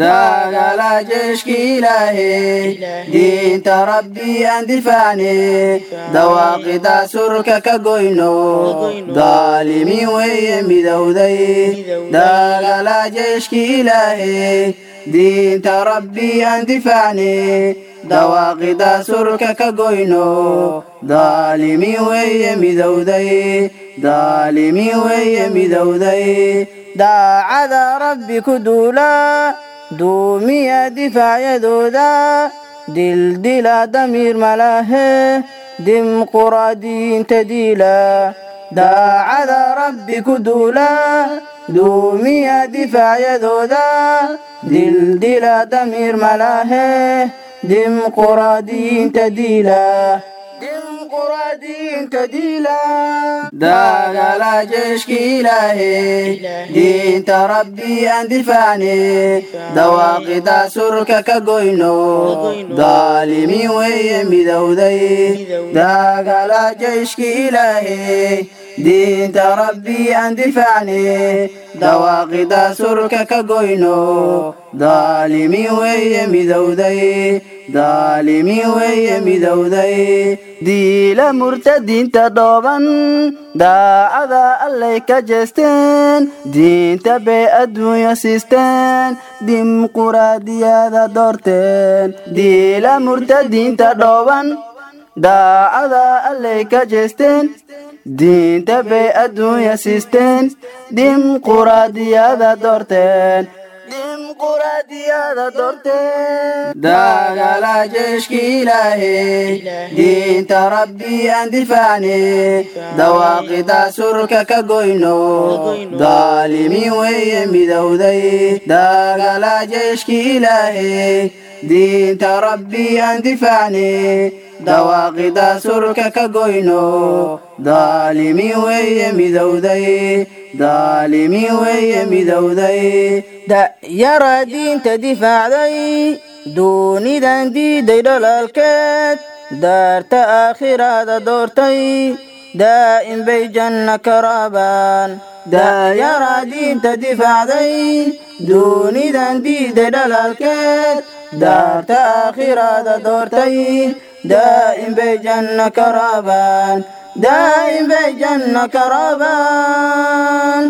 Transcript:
dagala jeeshki ilaahay diinta rabbi aan difaacne dawaaqida surka ka goyno daalimiin weeye midowday dagala jeeshki ilaahay diinta rabbi aan difaacne dawaaqida surka ka goyno daalimiin weeye midowday daalimiin weeye midowday daacada rabbi ku duula duumiya difaacyadooda dildila damiir malahe dimuquraadiyiinta diila daacada rabbi ku duula duumiya difaacyadooda dildila damiir malahe dimuquraadiyiinta diila dagala jeeshki ilaahay diinta rabbi aan difaacne dawaaqida surka ka goyno daalimiin weeye midowday dagala jeeshki ilaahay diinta rabbi aan difaacne dawaaqida surka ka goyno daalimiin weeye midowday daalimiin weeye midowday diila murtadiinta dhooban daacada allay ka jeesteen diinta bay adduunya siisteen dimuquraadiyada doorteen diila murtadiinta dhooban daacada allay ka jeesteen diinta bay adduunya siisteen dimuquraadiyada doorteen dimuquraadiyada doorteen dagala jeeshki ilaahay diinta rabbi aan difaacne dawaaqida surka ka goyno. Daalimiin weeye midowday dagala jeeshki ilaahay diinta rabbi aan difaacne dawaaqida surka ka goyno daalimiin weeye midowday daalimiin weeye midowday da'yara diinta difaacday duunidan diiday dhalaalkeed daarta aakhiraada doortay daa'im bay janna ka raabaan da'yara diinta difaacday duunidan diiday dhalaalkeed daarta aakhiraada doortay daa'im bay janna ka raabaan janna ka raabaan